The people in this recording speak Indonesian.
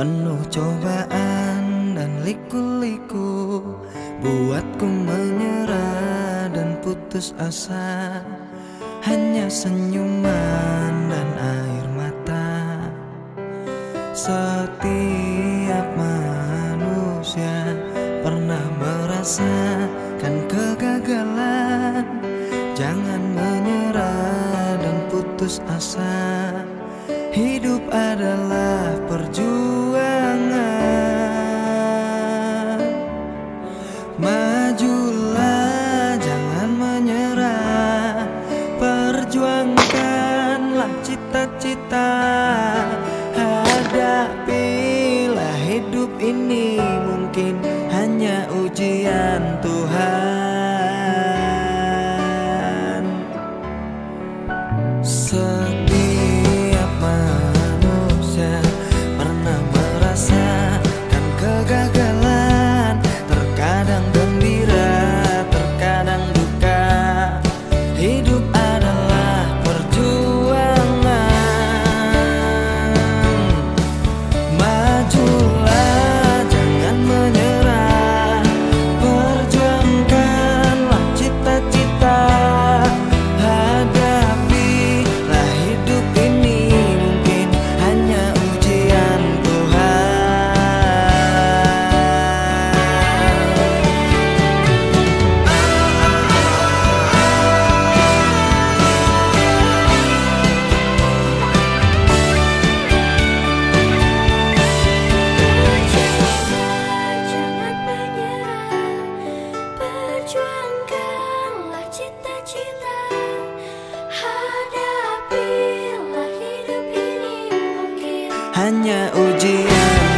Penuh cobaan dan liku-liku Buatku menyerah dan putus asa. Hanya senyuman dan air mata. Setiap manusia pernah merasakan kegagalan. Jangan menyerah dan putus asa. Hidup adalah cita-cita Hadapilah hidup ini mungkin hanya ujian Tuhan. Setiap hanya ujian.